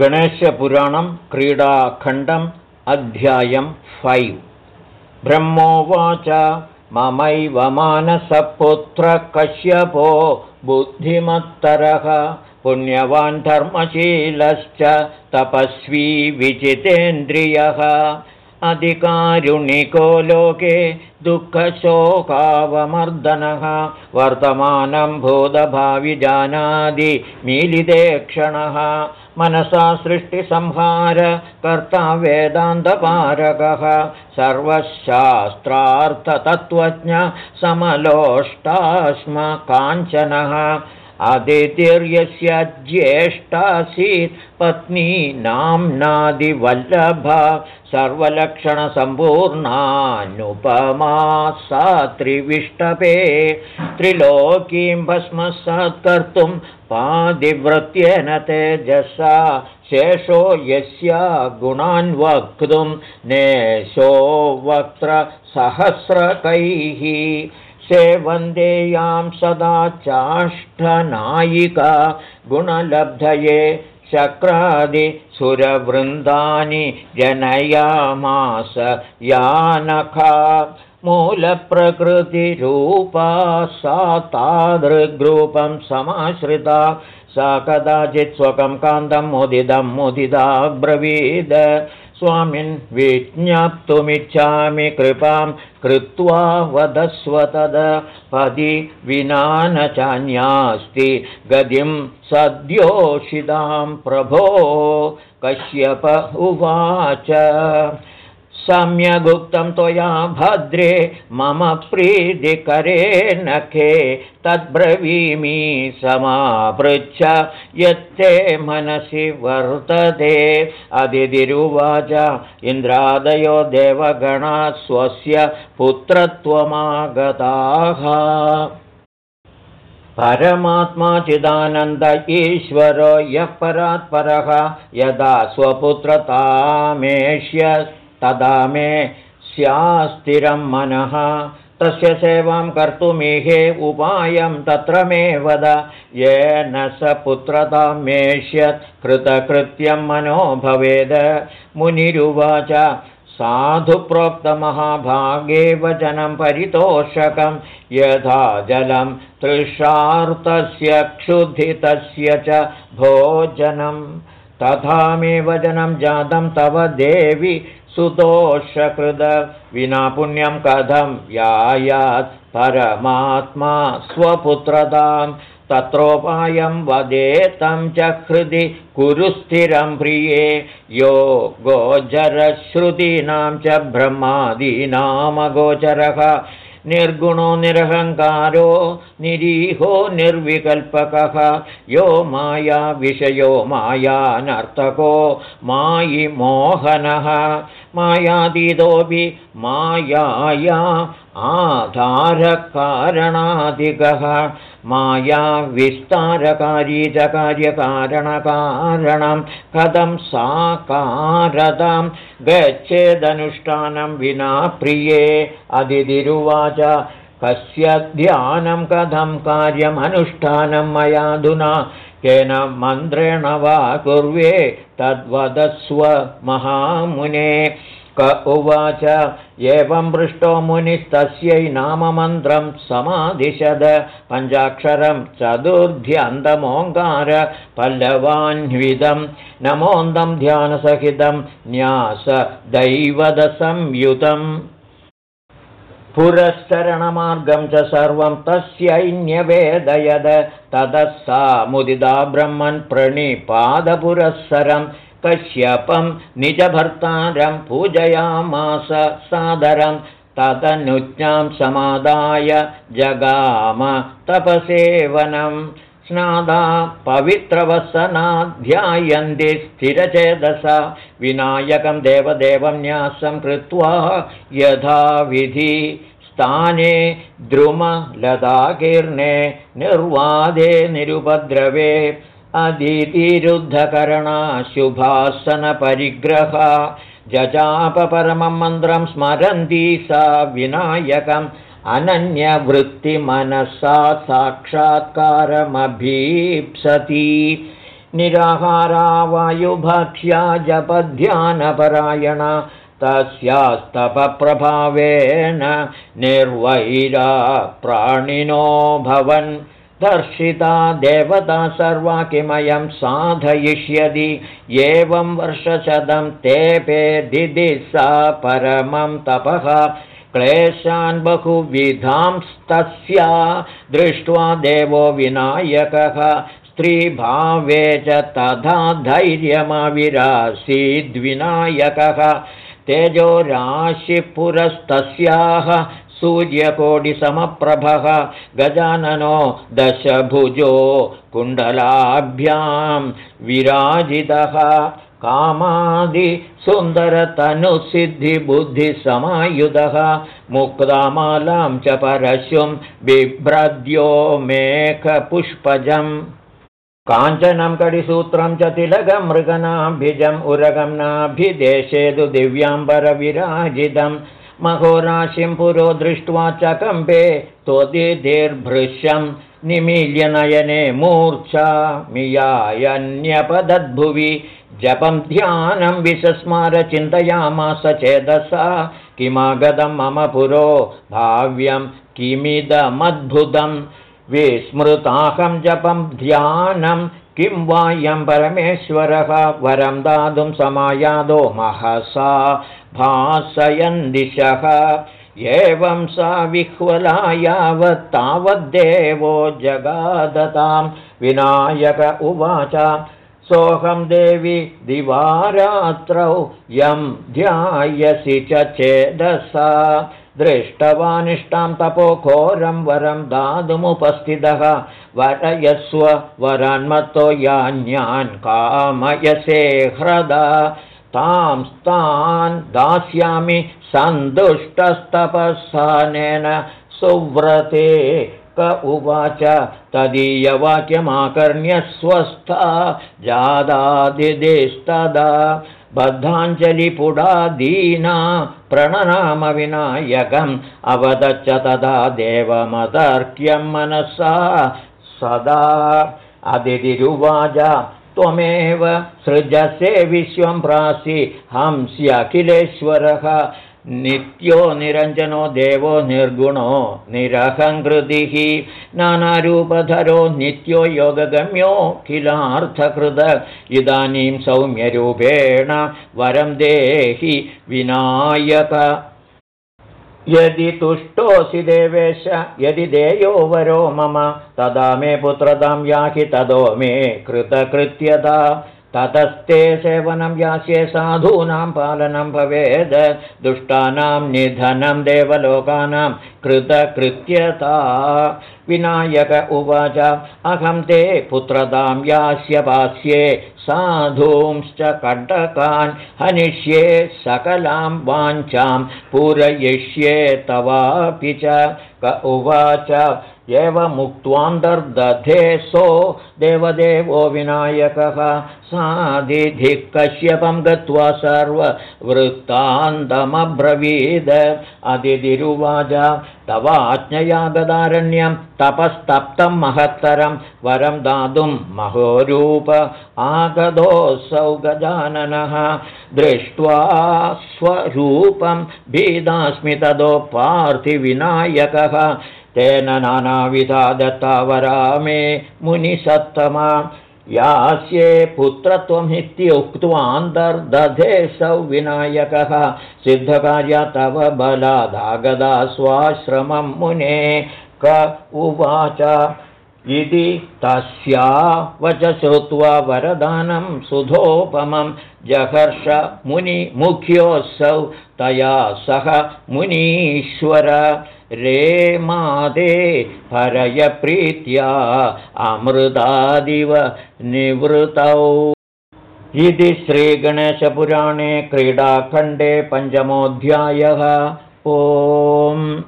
गणेशपुराणं क्रीडाखण्डम् अध्यायं फैव्। ब्रह्मोवाच ममैव मानसपुत्रकश्यपो बुद्धिमत्तरः पुण्यवान् धर्मशीलश्च तपस्वी विजितेन्द्रियः। अधिकारुणिको लोके दुःखशोकावमर्दनः वर्तमानं भूतभाविजानादि मीलिते क्षणः मनसा सृष्टिसंहार कर्ता वेदान्तपारकः सर्वशास्त्रार्थतत्त्वज्ञ समलोष्टास्म काञ्चनः अदितिर्यस्य ज्येष्ठासीत् पत्नी नाम्नादिवल्लभा सर्वलक्षणसम्पूर्णानुपमा सा त्रिविष्टपे त्रिलोकीं भस्मसत्कर्तुं पादिव्रत्येन तेजसा शेषो यस्या गुणान् वक्तुं नेशो वक्त्र सहस्रकैः सेवन्देयां सदा चाष्ठनायिका गुणलब्धये शक्रादिसुरवृन्दानि जनयामास यानखा मूलप्रकृतिरूपा सा तादृग्रूपं समाश्रिता सा कदाचित् स्वकं कान्तं मुदिदं मुदिदा ब्रवीद स्वामिन् विज्ञाप्तुमिच्छामि कृपां कृत्वा वदस्व तद। पदि विना न चान्यास्ति गतिं सद्योषितां प्रभो। कश्यप उवाच सम्यगुक्तं त्वया भद्रे मम प्रीतिकरे नखे तद्ब्रवीमि समापृच्छ यत्ते मनसि वर्तते। अदितिरुवाच इन्द्रादयो देवगणा स्वस्य पुत्रत्वमागताः। परमात्मा चिदानन्द ईश्वरो यः परात्परः यदा स्वपुत्रतामेष्य तदा मे स्यास्तिरं मनः। तस्य सेवां कर्तुमीहे उपायं तत्र मे वद येन स पुत्रतामेष्यत् कृतकृत्यं मनो भवेद। मुनिरुवाच साधुप्रोक्तमहाभागे वचनं परितोषकं यथा जलं तृषार्तस्य क्षुधितस्य च भोजनं तथा मे वचनं जातं तव देवि सुदोषकृद विना पुण्यं कथं यायात् परमात्मा स्वपुत्रतां तत्रोपायं वदेतं च हृदि कुरु स्थिरं प्रिये यो गोचरश्रुतीनां च ब्रह्मादीनामगोचरः निर्गुणो निरहङ्कारो निरीहो निर्विकल्पकः यो माया विषयो मायानर्तको मायि मोहनः मायातीतोऽपि मायाया आधारकारणाधिकः माया विस्तारकारी च कार्यकारणकारणं कथं साकारतां गच्छेदनुष्ठानं विना प्रिये। अदितिरुवाच कस्य ध्यानं कथं कार्यमनुष्ठानं मयाधुना केन मन्त्रेण वा कुर्वे तद्वदस्व महामुने। क उवाच एवं पृष्टो मुनिस्तस्यै नाममन्त्रं समादिशद पञ्चाक्षरं चतुर्ध्यन्तमोङ्कार पल्लवान्विदं नमोन्दं ध्यानसहितं न्यास दैवदसंयुतम् पुरःसरणमार्गं च सर्वं तस्यैन्यवेदयद ततः सा मुदिदा ब्रह्मन् प्रणिपादपुरःसरम् कश्यपं निजभर्तारं पूजयामास सादरं। तदनुज्ञां समादाय जगाम तपसेवनं स्नादा पवित्रवसनाध्यायन्ति स्थिरचेदसा। विनायकं देवदेवं न्यासं कृत्वा यथाविधि स्थाने द्रुमलताकीर्णे निर्वादे निरुपद्रवे अदितिरुद्धकरणाशुभासनपरिग्रहा। जजापपरमं मन्त्रं स्मरन्ती सा विनायकम् अनन्यवृत्तिमनसा साक्षात्कारमभीप्सति। निराहारा वायुभक्ष्या जपध्यानपरायणा निर्वैरा प्राणिनो भवन्। दर्शिता देवता सर्वा किमयं साधयिष्यति। एवं वर्षशतं तेपे दिदि सा परमं तपः क्लेशान् बहुविधांस्तस्या दृष्ट्वा देवो विनायकः। स्त्रीभावे च तथा धैर्यमविरासीद्विनायकः तेजोराशिपुरस्तस्याः सूर्यकोटिसमप्रभः। गजाननो दशभुजो कुण्डलाभ्यां विराजितः कामादिसुन्दरतनुसिद्धिबुद्धिसमायुधः मुक्तामालां च परशुं बिभ्रद्यो मेघपुष्पजम्। काञ्चनं कडिसूत्रं च तिलकं मृगनाभिजम् उरगं नाभिदेशे तु दिव्याम्बरविराजितम् महोराशिं पुरो दृष्ट्वा चकम्बे त्वदिर्भृश्यं निमील्यनयने मूर्च्छा मियायन्यपदद्भुवि जपं ध्यानं विसस्मार चिन्तयामास चेदसा। किमागतं मम पुरो भाव्यं किमिदमद्भुतं। विस्मृताहं जपं ध्यानं किं वायं परमेश्वरः। वरं दातुं समायादो महसा भासयन् दिशः। एवं सा विह्वला यावत् तावद्देवो जगादतां। विनायक उवाच सोऽहं देवि दिवारात्रौ यं ध्यायसि च चेदसा। दृष्टवानिष्टां तपोघोरं वरं दातुमुपस्थितः। वरयस्व वरान्मत्तो यान्यान् कामयसे ह्रदा। तां तान् दास्यामि सन्तुष्टस्तपःसानेन सुव्रते क उवाच तदीयवाक्यमाकर्ण्य स्वस्था जादादिदेस्तदा बद्धाञ्जलिपुडादीना प्रणनामविनायकम् अवदच्च तदा देवमतर्क्यं मनसा सदा अदितिरुवाच त्वमेव सृजसे विश्वं प्रासि हंस्यखिलेश्वरः नित्यो निरञ्जनो देवो निर्गुणो निरहङ्कृतिः नानारूपधरो नित्यो योगगम्यो किलार्थकृत इदानीं सौम्यरूपेण वरं देहि विनायक। यदि तुष्टोऽसि देवेश यदि देयो वरो मम तदा मे पुत्रतां याहि तदो मे कृतकृत्यता ततस्ते सेवनं यास्ये साधूनां पालनं भवेद्। दुष्टानां निधनं देवलोकानां कृतकृत्यता। विनायक उवाच अहं ते पुत्रतां यास्य पास्ये साधूंश्च कण्टकान् हनिष्ये सकलां वाञ्छां पूरयिष्ये तवापि च। क उवाच एवमुक्त्वान्तर्दधे सो देवदेवो विनायकः साधिधिः कश्यपं गत्वा सर्ववृत्तान्तमब्रवीद। अदितिरुवाच तवाज्ञया गदारण्यं तपस्तप्तं महत्तरं वरं दातुं महोरूप आगदोऽसौ गजाननः दृष्ट्वा स्वरूपं भीदास्मि तदो पार्थिविनायकः तेन नानाविधा दत्तावरा मे मुनिसत्तमा। यास्ये पुत्रत्वमित्युक्त्वान्तर्दधे सौ विनायकः सिद्धकार्या तव बलादागदा स्वाश्रमं मुने। क उवाच। इति तस्या वच श्रुत्वा वरदानं सुधोपमं। जहर्ष मुनिमुख्योऽसौ तया सह मुनीश्वर रे मादे प्रीत्या अमृतादिव निवृतौ। इति श्रीगणेशपुराणे क्रीडाखण्डे पञ्चमोऽध्यायः। ओम्